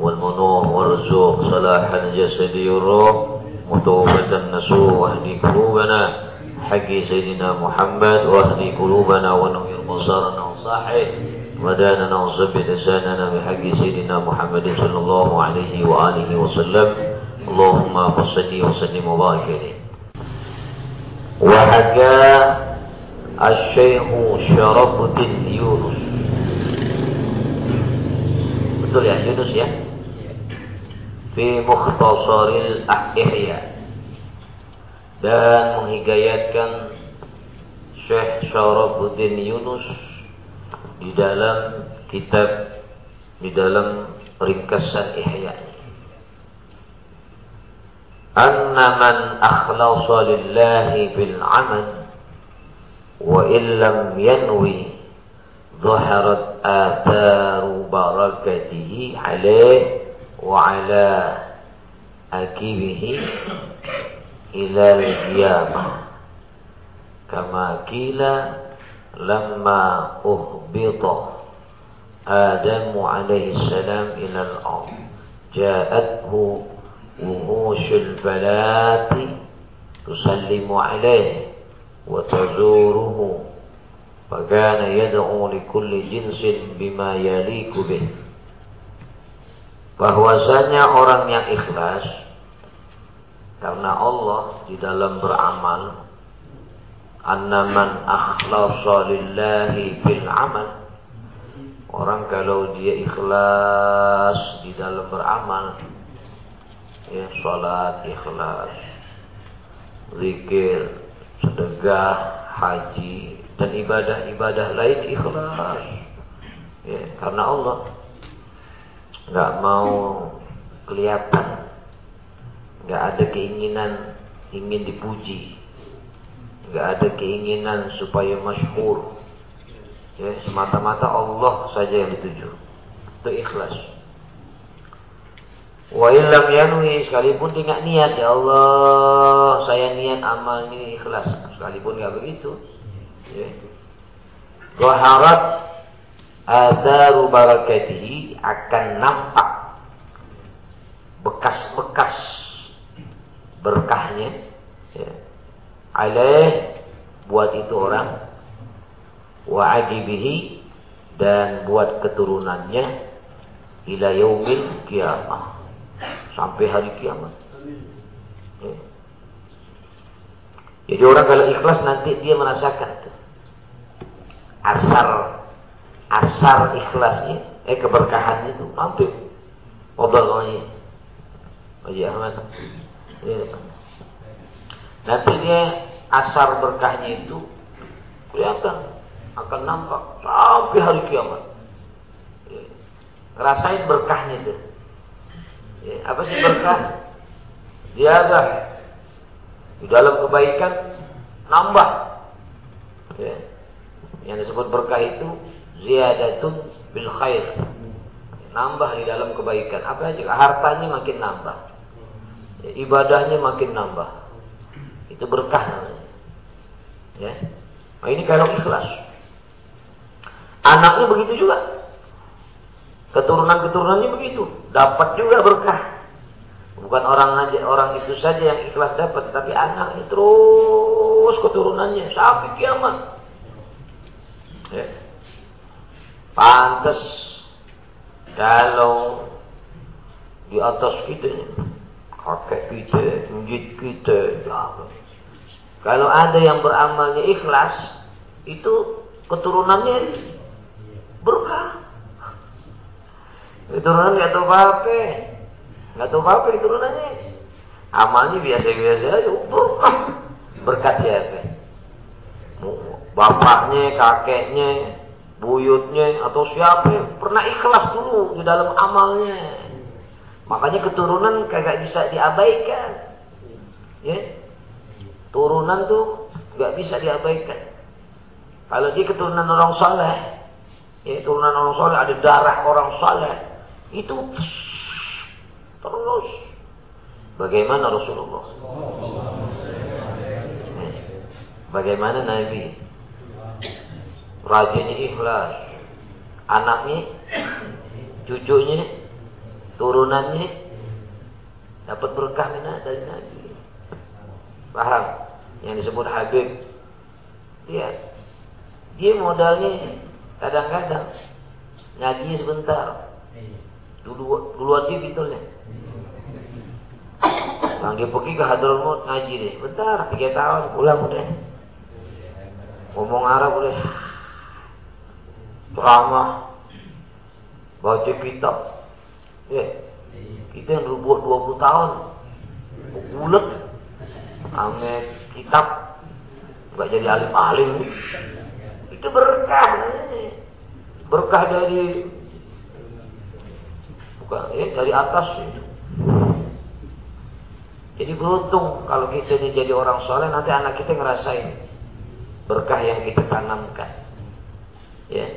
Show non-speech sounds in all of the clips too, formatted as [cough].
والمنوع والرزوق صلاح الجسد والروح متوبة النسوء واهدي قلوبنا. حق سيدنا محمد واهدي قلوبنا ونوير بصارنا وصاحي وداننا وثبت لساننا بحق سيدنا محمد صلى الله عليه وآله وسلم. اللهم صل وسلم وبارك عليه. وحكى الشيخ شرف الدين Yunus Betul ya Yunus ya? Fi mukhtasaril ahya dan menghigayatkan Syekh Syarafuddin Yunus di dalam kitab di dalam ringkasan Ihya anna man akhlasa lillahi bil amal wa illam yanwi dhaharat آثار بركته عليه وعلى أكيبه إلى القيامة. كما قيل لما أهبط آدم عليه السلام إلى الأرض جاءته وحوش الفلاة تسلم عليه وتزوره. فكان يدعو لكل جنس بما يليق به bahwasanya orang yang ikhlas karena Allah di dalam beramal annaman akhlasa lillahi bil amal orang kalau dia ikhlas di dalam beramal ya salat ikhlas zikir sedekah, haji dan ibadah-ibadah lain ikhlas. Ya, karena Allah nggak mau kelihatan, nggak ada keinginan ingin dipuji, nggak ada keinginan supaya masyhur. Ya, semata-mata Allah saja yang dituju. Itu ikhlas. Wa illam yanwi sekalipun nggak niat ya Allah saya niat amal ini ikhlas sekalipun nggak begitu. Zaharat adaru barakatihi akan nampak bekas-bekas berkahnya ya. alaih buat itu orang wa ajibihi dan buat keturunannya ila yaumil kiamah sampai hari kiamat. Ya. Jadi orang kalau ikhlas nanti dia merasakan. Asar asar ikhlasnya, eh keberkahan itu nanti obrolannya. Haji Ahmad. Ya. Nanti dia asar berkahnya itu kelihatan akan nampak sampai hari kiamat. Ya. Rasain berkahnya itu. Ya, apa sih berkah? Ziyadah. Di dalam kebaikan nambah. Yang disebut berkah itu ziyadatun bil khair. Nambah di dalam kebaikan. Apa aja? Hartanya makin nambah. Ya, ibadahnya makin nambah. Itu berkah. Ya. Nah, ini kalau ikhlas. Anaknya begitu juga. Keturunan-keturunannya begitu, dapat juga berkah. Bukan orang aja orang itu saja yang ikhlas dapat, tapi anaknya terus keturunannya sampai kiamat. Ya. Pantas kalau di atas kita kakek kita, menjid kita, ya. Kalau ada yang beramalnya ikhlas, itu keturunannya berkah. Keturunan nggak tahu apa nggak tahu apa keturunannya. Amalnya biasa-biasa aja, berkah. Berkat siapa? Bapaknya, kakeknya, buyutnya, atau siapa pernah ikhlas dulu di dalam amalnya. Makanya keturunan kagak bisa diabaikan. Ya. Turunan tuh nggak bisa diabaikan. Kalau dia keturunan orang soleh, ya turunan orang soleh ada darah orang soleh, itu terus. Bagaimana Rasulullah? Bagaimana Nabi? Rajanya ikhlas. Anaknya, cucunya, turunannya dapat berkah dari Nabi. Paham? Yang disebut Habib. Dia dia modalnya kadang-kadang ngaji sebentar. Dulu dulu aja betulnya. Yang dia pergi ke Hadramaut ngaji deh. Bentar, tiga tahun pulang udah. Ngomong Arab udah. Ceramah. Baca kitab. Ya. Kita yang dulu buat 20 tahun. Bulet. Ame kitab. Gak jadi alim-alim. Itu berkah. Berkah dari bukan eh dari atas. Jadi beruntung kalau kita jadi orang soleh nanti anak kita ngerasain berkah yang kita tanamkan. Ya.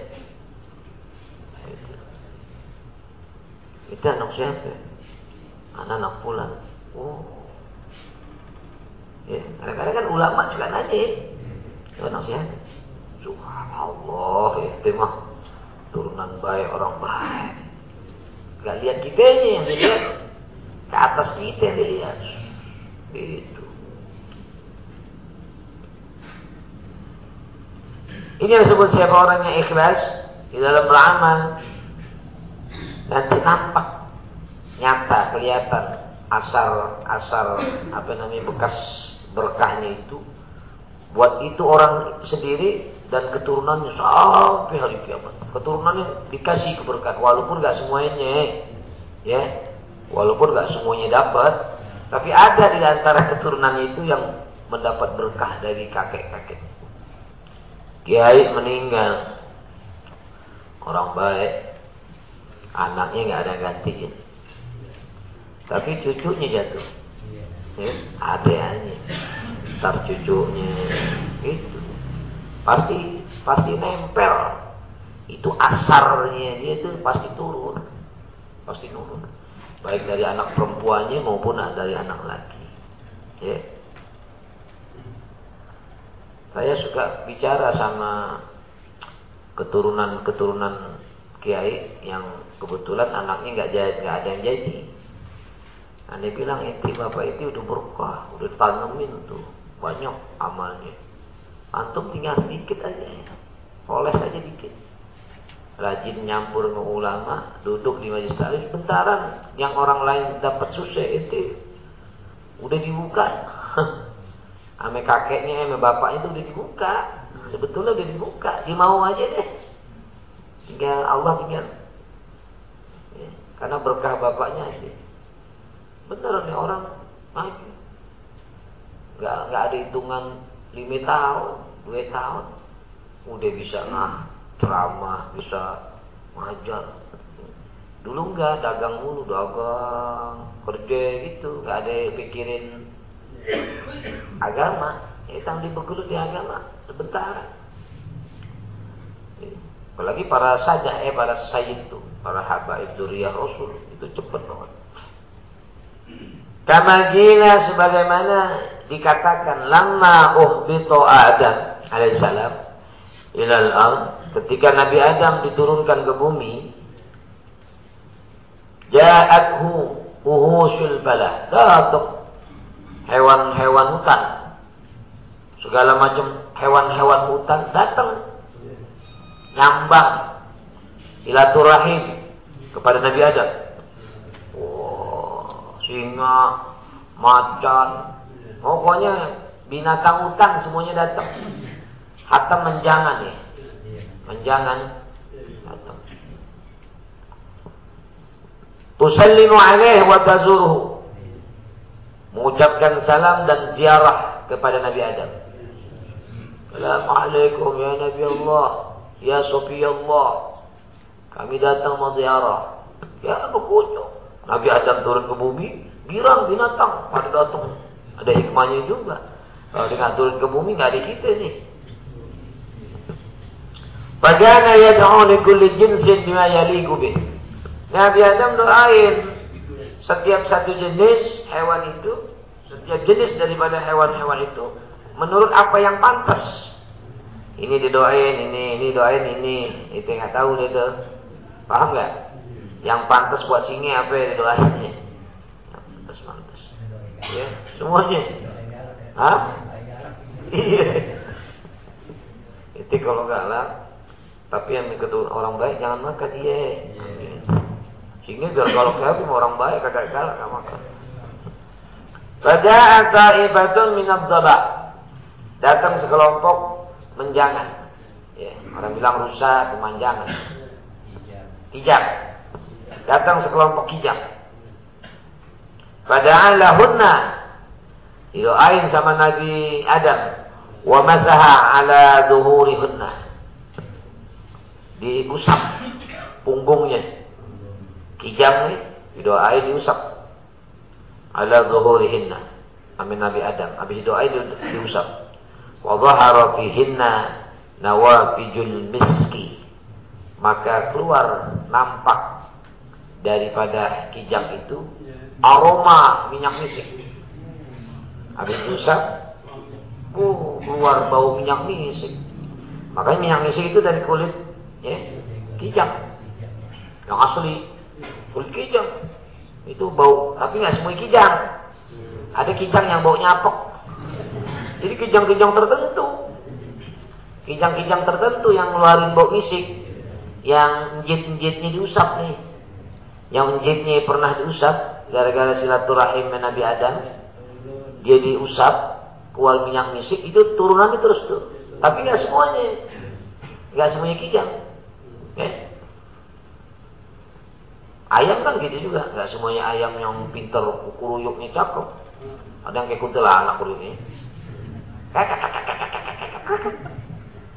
Itu anak siapa? Anak-anak pulang. Oh. Ya, kadang-kadang kan ulama juga nanya. Itu anak siapa? Subhanallah, itu mah turunan baik orang baik. Gak lihat kita ini yang dilihat ke atas kita dilihat. Itu. Ini yang disebut siapa orang yang ikhlas di dalam beramal. Nanti nampak nyata kelihatan asal asal apa namanya bekas berkahnya itu. Buat itu orang sendiri dan keturunannya sampai hari kiamat. Keturunannya dikasih keberkahan walaupun gak semuanya ya. Walaupun gak semuanya dapat tapi ada di antara keturunannya itu yang mendapat berkah dari kakek-kakek. Kiai meninggal, orang baik, anaknya nggak ada gantiin. Tapi cucunya jatuh, ya, adanya, ntar cucunya, itu pasti pasti nempel. Itu asarnya dia itu pasti turun, pasti turun baik dari anak perempuannya maupun dari anak laki. Ya. Saya suka bicara sama keturunan-keturunan kiai yang kebetulan anaknya nggak jadi nggak ada yang jadi. Anda bilang inti bapak itu udah berkah, udah tanemin tuh banyak amalnya. Antum tinggal sedikit aja, ya. oles aja dikit rajin nyampur dengan ulama, duduk di majelis taklim, bentaran yang orang lain dapat susah itu udah dibuka. [laughs] Ame kakeknya, ame bapaknya itu udah dibuka. Sebetulnya udah dibuka, dia mau aja deh. Tinggal Allah tinggal. Ya, karena berkah bapaknya sih. Bener nih orang maju. Gak, gak ada hitungan lima tahun, dua tahun. Udah bisa nah ceramah, bisa mengajar. Dulu enggak dagang mulu, dagang, kerja gitu, enggak ada pikirin agama. Ya di di agama sebentar. Apalagi para saja, eh para sayyid itu, para habaib duriyah Rasul itu cepat banget. Kama gila sebagaimana dikatakan lama uhbito Adam alaihissalam ilal al ketika Nabi Adam diturunkan ke bumi ja'athu uhusul balah datang hewan-hewan hutan segala macam hewan-hewan hutan datang nyambang ilaturahim kepada Nabi Adam. Wow, singa macan pokoknya binatang hutan semuanya datang. Hatta menjangan ya. Menjangan atau tusallimu alaih wa tazuruhu. Mengucapkan salam dan ziarah kepada Nabi Adam. Assalamualaikum ya Nabi Allah ya Sofi Allah kami datang mau ziarah ya berkunjung Nabi Adam turun ke bumi, girang binatang pada datang. Ada hikmahnya juga. Kalau dia turun ke bumi nggak ada kita nih. Bagaimana yad'u li kulli jinsin bima yaliqu bih. Nabi Adam doain setiap satu jenis hewan itu, setiap jenis daripada hewan-hewan itu menurut apa yang pantas. Ini didoain, ini, ini doain, ini. Itu nggak tahu dia tuh. Paham nggak? Yang pantas buat singa apa yang didoainnya? Pantas pantas. Ya, semuanya. Hah? Iya. Itu kalau galak tapi yang ikut orang baik jangan makan dia. Sehingga biar kalau kafir orang baik kagak galak gak makan. Faja'a ta'ibatun min dzaba. Datang sekelompok menjangan. Ya, orang bilang rusak, pemanjangan. Kijang. Datang sekelompok kijang. Padahal lahunna. Didoain sama Nabi Adam. Wa masaha ala zuhurihunna diusap punggungnya. Kijang nih, didoain diusap. Ala zuhurihinna. Amin Nabi Adam. Habis doain diusap. Wa fihinna miski. Maka keluar nampak daripada kijang itu aroma minyak misik. Habis diusap, uh, keluar bau minyak misik. Makanya minyak misik itu dari kulit ya kijang yang asli kulit kijang itu bau tapi nggak semua kijang ada kijang yang bau nyapok jadi kijang-kijang tertentu. Kijang-kijang tertentu yang ngeluarin bau misik yang njit-njitnya diusap nih. Yang njitnya pernah diusap gara-gara silaturahim Nabi Adam. Dia diusap keluar minyak misik itu turunannya terus tuh. Tapi nggak semuanya. Nggak semuanya kijang. Ya. Ayam kan gitu juga, nggak semuanya ayam yang pinter kuruyuknya cakep. Ada yang kayak kuntilanak kuruyuknya.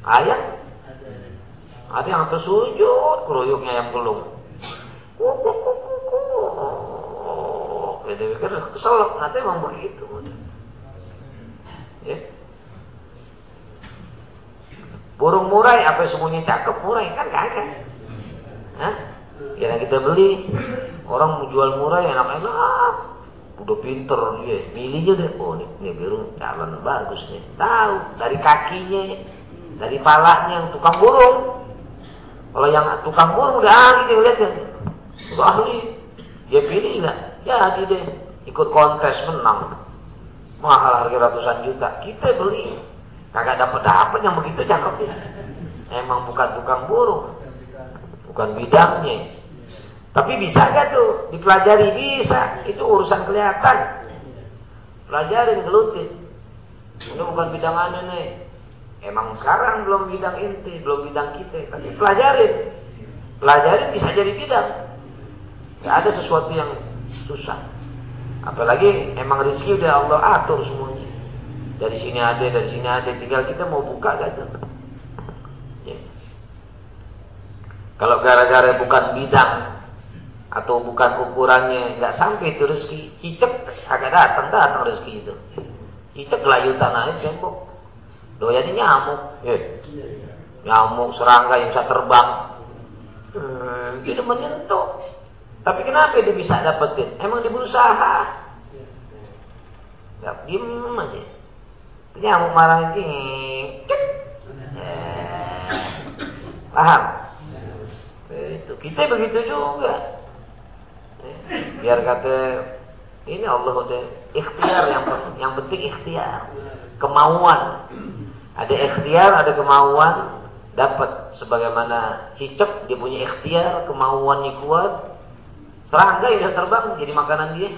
Ayam ada yang sampai sujud kuruyuknya ayam gelung. Gitu, kesel, nanti emang begitu. Ya. Burung murai apa semuanya cakep murai kan kagak. Hah? Ya kita beli orang jual murai enak-enak udah pinter dia. Milihnya deh. Oh ini, ini burung jalan bagus nih. Tahu dari kakinya dari palanya tukang burung. Kalau yang tukang burung udah ahli dia lihat kan udah ahli. Dia pilih nggak? Ya deh ikut kontes menang. Mahal harga ratusan juta. Kita beli. Kagak dapat dapat yang begitu cakep ya. Emang bukan tukang burung. Bukan bidangnya. Tapi bisa gak tuh dipelajari? Bisa. Itu urusan kelihatan. Pelajarin gelutin. Ini bukan bidangannya nih. Emang sekarang belum bidang inti, belum bidang kita. Tapi pelajarin. Pelajarin bisa jadi bidang. Gak ada sesuatu yang susah. Apalagi emang rezeki udah Allah atur semuanya. Dari sini ada, dari sini ada. Tinggal kita mau buka gak tuh? Ya. Kalau gara-gara bukan bidang atau bukan ukurannya nggak sampai itu rezeki, cicek agak datang datang rezeki itu. Cicek layutan aja tembok. Doyannya nyamuk, ya. nyamuk serangga yang bisa terbang. Hmm, itu menyentuh. Tapi kenapa dia bisa dapetin? Emang dia berusaha. Gak diem aja. Nyamuk marah ini cek. Eh, paham? Itu kita begitu juga. Biar kata ini Allah udah ikhtiar yang yang penting ikhtiar, kemauan. Ada ikhtiar, ada kemauan, dapat sebagaimana cicak dia punya ikhtiar, kemauannya kuat. Serangga yang terbang jadi makanan dia.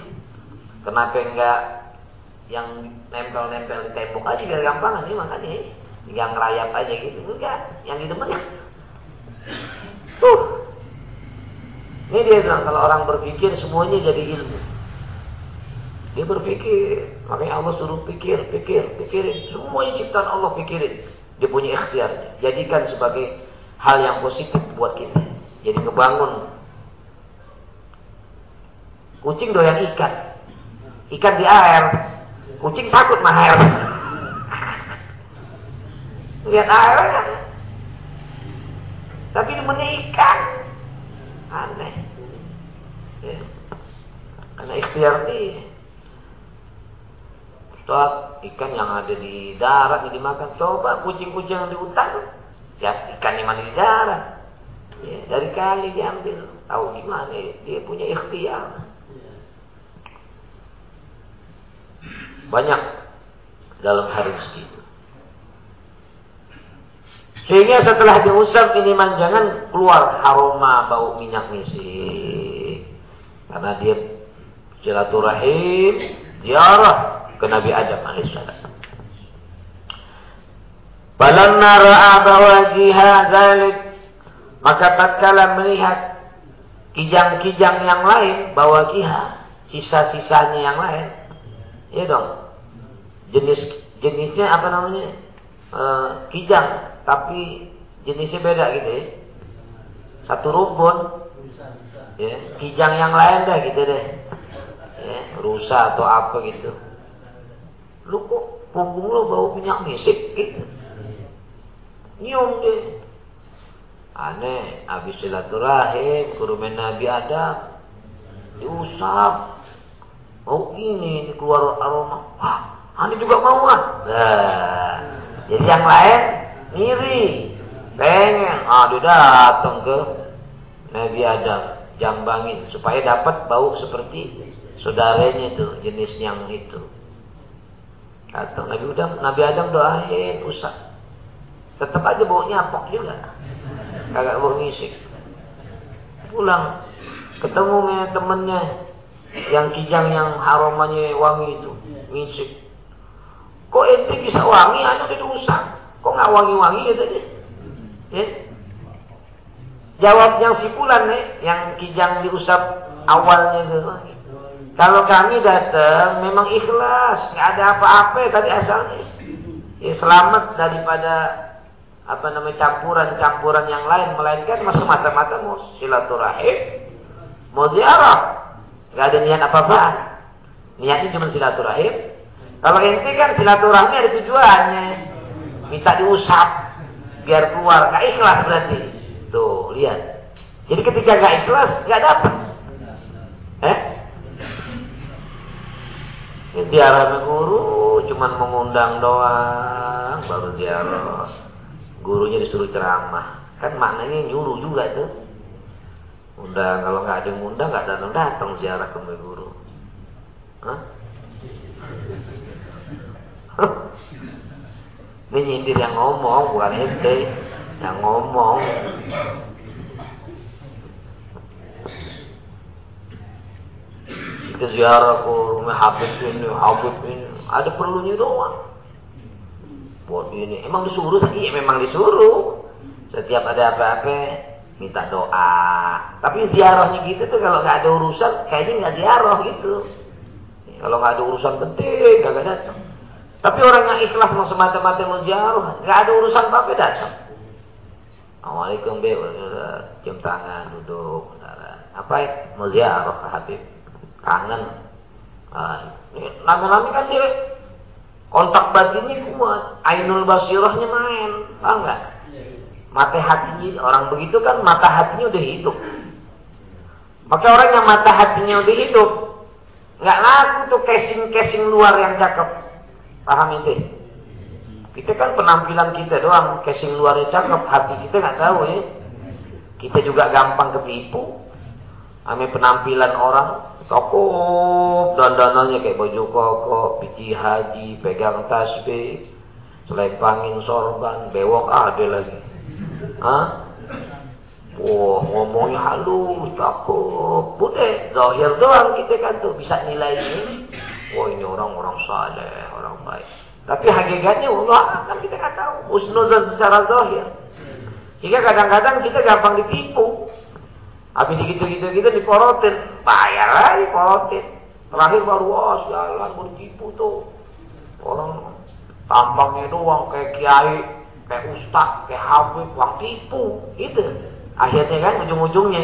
Kenapa enggak yang nempel-nempel di tembok aja biar gampang sih makanya yang ngerayap aja gitu enggak yang di depannya tuh ini dia bilang kalau orang berpikir semuanya jadi ilmu dia berpikir makanya Allah suruh pikir pikir pikirin semuanya ciptaan Allah pikirin dia punya ikhtiar jadikan sebagai hal yang positif buat kita jadi ngebangun Kucing doyan ikan. Ikan di air. Kucing takut mah air. Lihat air kan. Tapi demennya ikan. Aneh. Ya. Karena ikhtiar ini. Ustaz, ikan yang ada di darat ini dimakan. Coba kucing-kucing yang di hutan. Ya, ikan yang mana di darat. Ya, dari kali diambil. Tahu gimana dia punya ikhtiar. Banyak dalam hadis itu. Sehingga setelah diusap ini jangan keluar aroma bau minyak misik. Karena dia silaturahim, ziarah ke Nabi Adam alaihissalam. Falamma ra'a bawajiha dzalik maka tatkala melihat kijang-kijang yang lain bawa kiha, sisa-sisanya yang lain. Ya dong. Jenis jenisnya apa namanya? E, kijang, tapi jenisnya beda gitu ya. Satu rumpun. Ya, kijang yang lain dah gitu deh. Ya, rusa atau apa gitu. Lu kok punggung lu bau minyak misik gitu. Nyium deh. Aneh, habis silaturahim, kurumen Nabi Adam, diusap. Oh ini, keluar aroma. Wah, aneh juga mau ah. Nah, jadi yang lain ngiri, pengen. Dia datang ke Nabi Adam, jambangin supaya dapat bau seperti saudaranya itu, jenis yang itu. Kata Nabi Adam, Nabi Adam doain usap. Tetap aja baunya apok juga. Kagak mau ngisik. Pulang. Ketemu temennya. Yang kijang yang aromanya wangi itu ngisik kok ente bisa wangi? Anu udah diusap kok nggak wangi-wangi tadi? Ya. Jawab yang sipulan nih yang kijang diusap awalnya itu. Kalau kami datang memang ikhlas. Nggak ada apa-apa tadi asalnya. Ya selamat daripada apa namanya campuran-campuran yang lain. Melainkan semata-mata mau silaturahim mau ziarah. Nggak ada niat apa-apa niatnya cuma silaturahim kalau ente kan silaturahmi ada tujuannya. Minta diusap biar keluar. Nggak ikhlas berarti. Tuh lihat. Jadi ketika nggak ikhlas nggak dapat eh? Ziarah guru cuman mengundang doang baru ziarah gurunya disuruh ceramah. Kan maknanya nyuruh juga tuh. Undang kalau nggak ada yang undang nggak datang datang ziarah ke guru. Hah? [laughs] ini nyindir yang ngomong bukan ente yang ngomong ke ziarah ke rumah Habib ini Habib ini ada perlunya doang buat ini. Emang disuruh? Iya memang disuruh. Setiap ada apa-apa minta doa. Tapi ziarahnya gitu tuh kalau nggak ada urusan kayaknya nggak ziarah gitu. Kalau nggak ada urusan penting kagak datang. Tapi orang yang ikhlas mau semata-mata mau ziarah, nggak ada urusan apa-apa datang. Assalamualaikum be, jam tangan duduk, apa ya? Mau ziarah ke Habib, kangen. Nah, lama-lama kan dia Kontak batinnya kuat, ainul basirahnya main, paham nggak? Mata hatinya orang begitu kan mata hatinya udah hidup. Maka orang yang mata hatinya udah hidup, nggak laku tuh casing-casing luar yang cakep. Paham itu? Kita kan penampilan kita doang, casing luarnya cakep, hati kita nggak tahu ya. Kita juga gampang ketipu. Ame penampilan orang, Cukup dandanannya kayak baju koko, biji haji, pegang tasbih, selempangin sorban, bewok ada lagi. Hah? Wah, ngomongnya halus, cakep. Bude, zahir doang kita kan tuh bisa nilai ini. Wah, ini orang-orang saleh, orang baik. Tapi hakikatnya Allah kan kita nggak tahu. Usnuzan secara zahir. Sehingga kadang-kadang kita gampang ditipu. Habis gitu-gitu gitu diporotin, bayar lagi porotin. Terakhir baru wah jalan bertipu tuh. Orang tampangnya doang kayak kiai, kayak ustaz, kayak habib, wah tipu. Itu. Akhirnya kan ujung-ujungnya.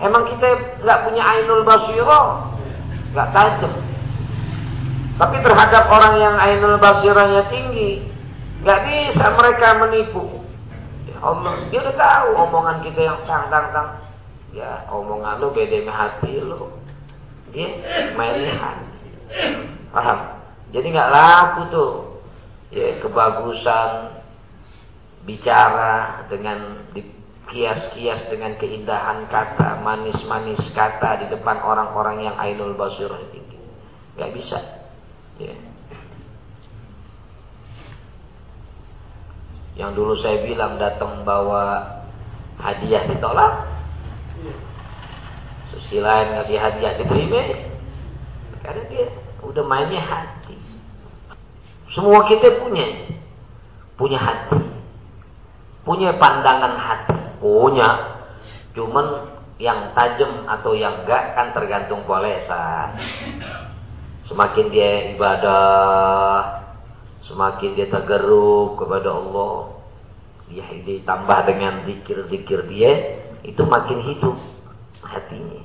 Emang kita nggak punya ainul basiro, nggak tajam. Tapi terhadap orang yang ainul basirahnya tinggi, nggak bisa mereka menipu. Ya Allah, dia udah tahu omongan kita yang tang tang tang. Ya, omongan lu beda hati lu. Dia main hati. Paham? Jadi nggak laku tuh. Ya, kebagusan bicara dengan kias-kias dengan keindahan kata, manis-manis kata di depan orang-orang yang ainul basirah tinggi. Gak bisa. Ya. Yang dulu saya bilang datang bawa hadiah ditolak. Susilain ngasih hadiah diterima. Karena dia udah mainnya hati. Semua kita punya. Punya hati. Punya pandangan hati. Punya. Cuman yang tajam atau yang enggak kan tergantung polesan. Semakin dia ibadah, semakin dia tergeruk kepada Allah, dia ditambah dengan zikir-zikir dia, itu makin hidup hatinya.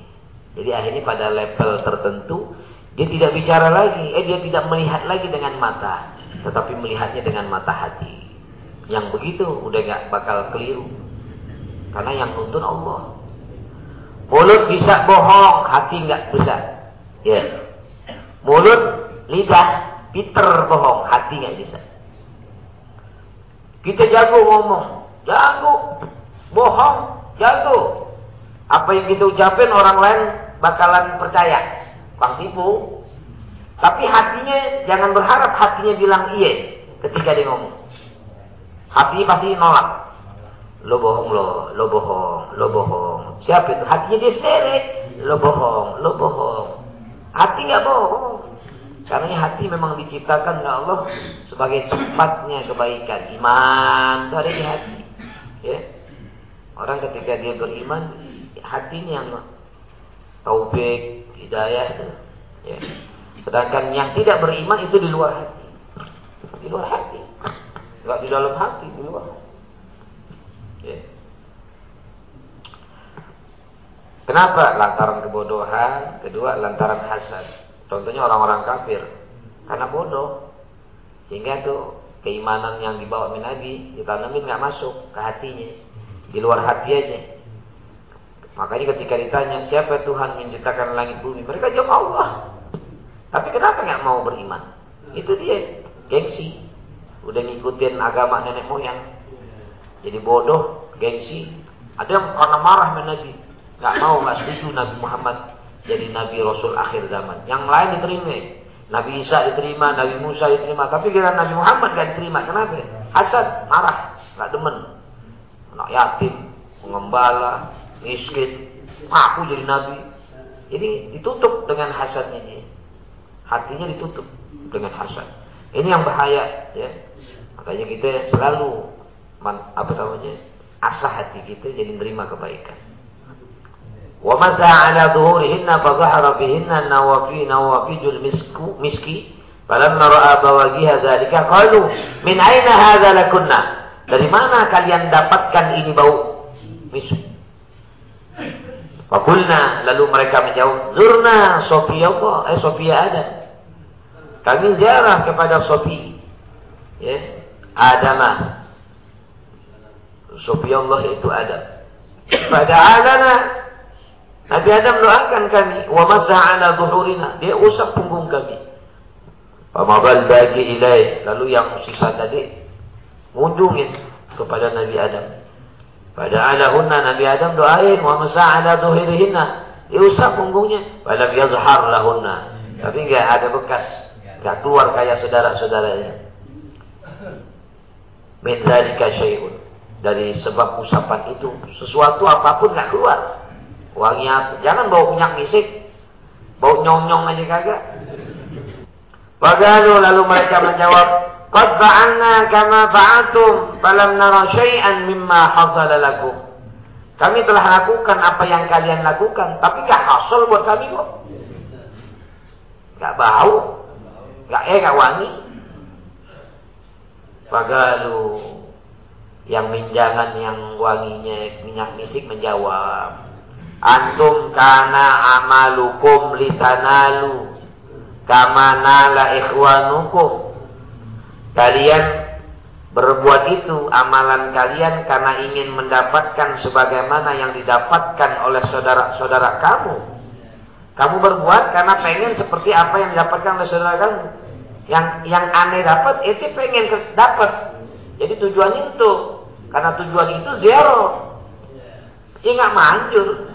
Jadi akhirnya pada level tertentu dia tidak bicara lagi, eh dia tidak melihat lagi dengan mata, tetapi melihatnya dengan mata hati. Yang begitu udah gak bakal keliru. Karena yang nuntun Allah. Mulut bisa bohong, hati nggak bisa. Ya. Yeah. Mulut, lidah, pinter bohong, hati nggak bisa. Kita jago ngomong, jago, bohong, jago. Apa yang kita ucapin orang lain bakalan percaya. Bang tipu. Tapi hatinya jangan berharap hatinya bilang iya ketika dia ngomong. Hatinya pasti nolak. Lo bohong lo, lo bohong, lo bohong. Siapa itu? Hatinya dia sendiri. Lo bohong, lo bohong. Hati nggak bohong. Karena hati memang diciptakan oleh Allah sebagai tempatnya kebaikan. Iman itu ada di hati. Ya. Orang ketika dia beriman, hatinya yang taufik, hidayah. Ya. Sedangkan yang tidak beriman itu di luar hati. Di luar hati. Enggak di dalam hati, di luar. Ya. Kenapa? Lantaran kebodohan, kedua lantaran hasad. Contohnya orang-orang kafir karena bodoh. Sehingga tuh keimanan yang dibawa Nabi ditanamin nggak masuk ke hatinya. Di luar hati aja. Makanya ketika ditanya siapa Tuhan menciptakan langit bumi, mereka jawab Allah. Tapi kenapa nggak mau beriman? Itu dia gengsi. Udah ngikutin agama nenek moyang. Jadi bodoh, gengsi. Ada yang karena marah sama. Gak mau, gak setuju Nabi Muhammad jadi Nabi Rasul akhir zaman. Yang lain diterima. Nabi Isa diterima, Nabi Musa diterima. Tapi kira Nabi Muhammad gak diterima. Kenapa? Hasad, marah, gak demen. Anak yatim, pengembala, miskin. Aku jadi Nabi. Ini ditutup dengan hasadnya dia. Hatinya ditutup dengan hasad. Ini yang bahaya. ya. Makanya kita selalu apa namanya asah hati kita jadi menerima kebaikan. ومسى على ظهورهن فظهر فيهن النوافي نوافج المسك مسكي فلما رأى بواجيها ذلك قالوا من أين هذا لكنا dari mana kalian dapatkan ini bau misuk Fakulna lalu mereka menjawab Zurna Sofia Allah eh Sofia ada kami ziarah kepada Sofi ya Adamah Sofia Allah itu ada pada alana Nabi Adam doakan kami, wa masa ala zuhurina, dia usap punggung kami. Pamabal bagi ilai, lalu yang sisa tadi munjungin kepada Nabi Adam. Pada ala hunna Nabi Adam doain, wa masa ala zuhurihinna, dia usap punggungnya. Pada yazhar lahunna, tapi enggak ada bekas, enggak keluar kayak saudara-saudaranya. Min dzalika syai'un. Dari sebab usapan itu, sesuatu apa pun enggak keluar. Wangi Jangan bau minyak misik. Bau nyong-nyong aja kagak. Wagalu lalu mereka menjawab, Qad fa'alna kama fa'atum, falam nara syai'an mimma hasala lakum. Kami telah lakukan apa yang kalian lakukan, tapi gak hasil buat kami kok. Gak bau, gak eh wangi. Wagalu yang minjangan yang wanginya minyak misik menjawab, Antum kana amalukum litanalu kama nala ikhwanukum. Kalian berbuat itu amalan kalian karena ingin mendapatkan sebagaimana yang didapatkan oleh saudara-saudara kamu. Kamu berbuat karena pengen seperti apa yang didapatkan oleh saudara kamu. Yang yang aneh dapat, itu pengen dapat. Jadi tujuannya itu. Karena tujuan itu zero. Nggak manjur.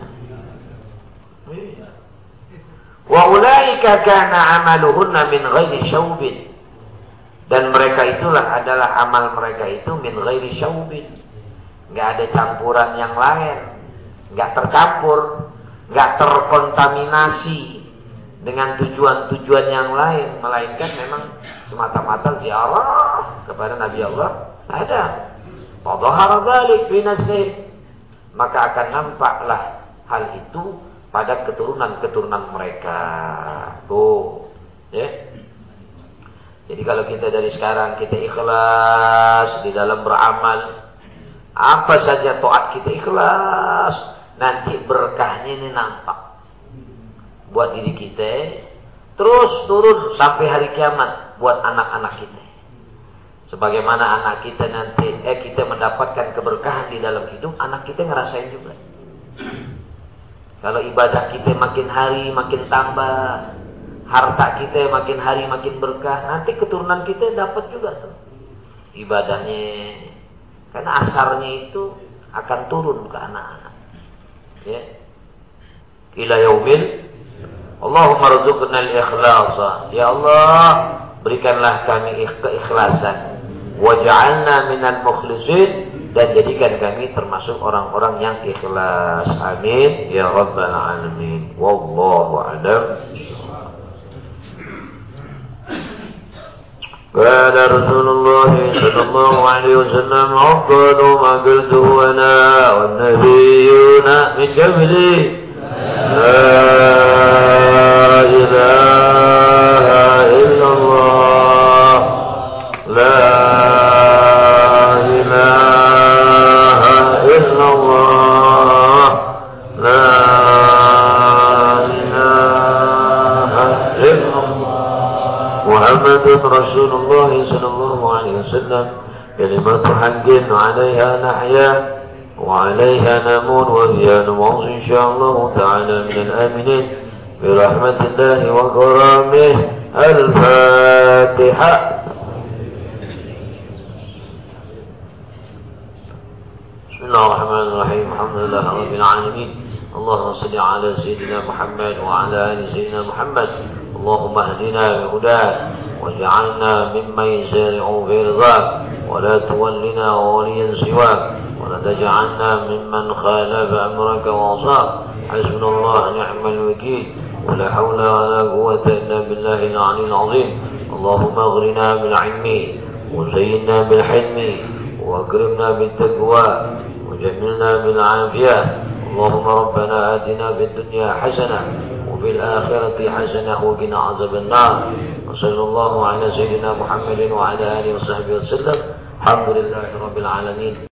Wa ulaika kana amaluhunna min ghairi syaubin. Dan mereka itulah adalah amal mereka itu min ghairi syaubin. Enggak ada campuran yang lain. Enggak tercampur, enggak terkontaminasi dengan tujuan-tujuan yang lain, melainkan memang semata-mata ziarah kepada Nabi Allah ada. Fadhahara dzalik fi Maka akan nampaklah hal itu pada keturunan-keturunan mereka. Tuh, ya. Jadi kalau kita dari sekarang kita ikhlas di dalam beramal, apa saja toat kita ikhlas, nanti berkahnya ini nampak buat diri kita, terus turun sampai hari kiamat buat anak-anak kita. Sebagaimana anak kita nanti, eh kita mendapatkan keberkahan di dalam hidup, anak kita ngerasain juga. Kalau ibadah kita makin hari makin tambah, harta kita makin hari makin berkah, nanti keturunan kita dapat juga tuh ibadahnya. Karena asarnya itu akan turun ke anak-anak. Ya. Ila yaumil Allahumma rzuqna al-ikhlasa. Ya Allah, berikanlah kami keikhlasan. Waj'alna minal mukhlisin dan jadikan kami termasuk orang-orang yang ikhlas. Amin ya rabbal alamin. Wallahu a'lam. قال رسول الله صلى الله عليه وسلم أفضل ما قلته أنا والنبيون من قبلي لا إله محمد رسول الله صلى الله عليه وسلم. كلمة حق عليها نحيا وعليها نمون وبها نموت إن شاء الله تعالى من الآمنين برحمة الله وكرامه. الفاتحة. بسم الله الرحمن الرحيم. الحمد لله رب العالمين. اللهم صل على سيدنا محمد وعلى آل سيدنا محمد. اللهم اهدنا بهداك واجعلنا ممن يسارع في رضاك ولا تولنا وليا سواك ولا تجعلنا ممن خالف أمرك وعصاك. حسبنا الله نعم الوكيل. ولا حول ولا قوة إلا بالله العلي العظيم. اللهم أغرنا بالعلم وزينا بالحلم وأكرمنا بالتقوى وجملنا بالعافية. اللهم ربنا آتنا في الدنيا حسنة وفي الآخرة حسنة وقنا عذاب النار. وصلى الله على سيدنا محمد وعلى آله وصحبه وسلم. الحمد لله رب العالمين.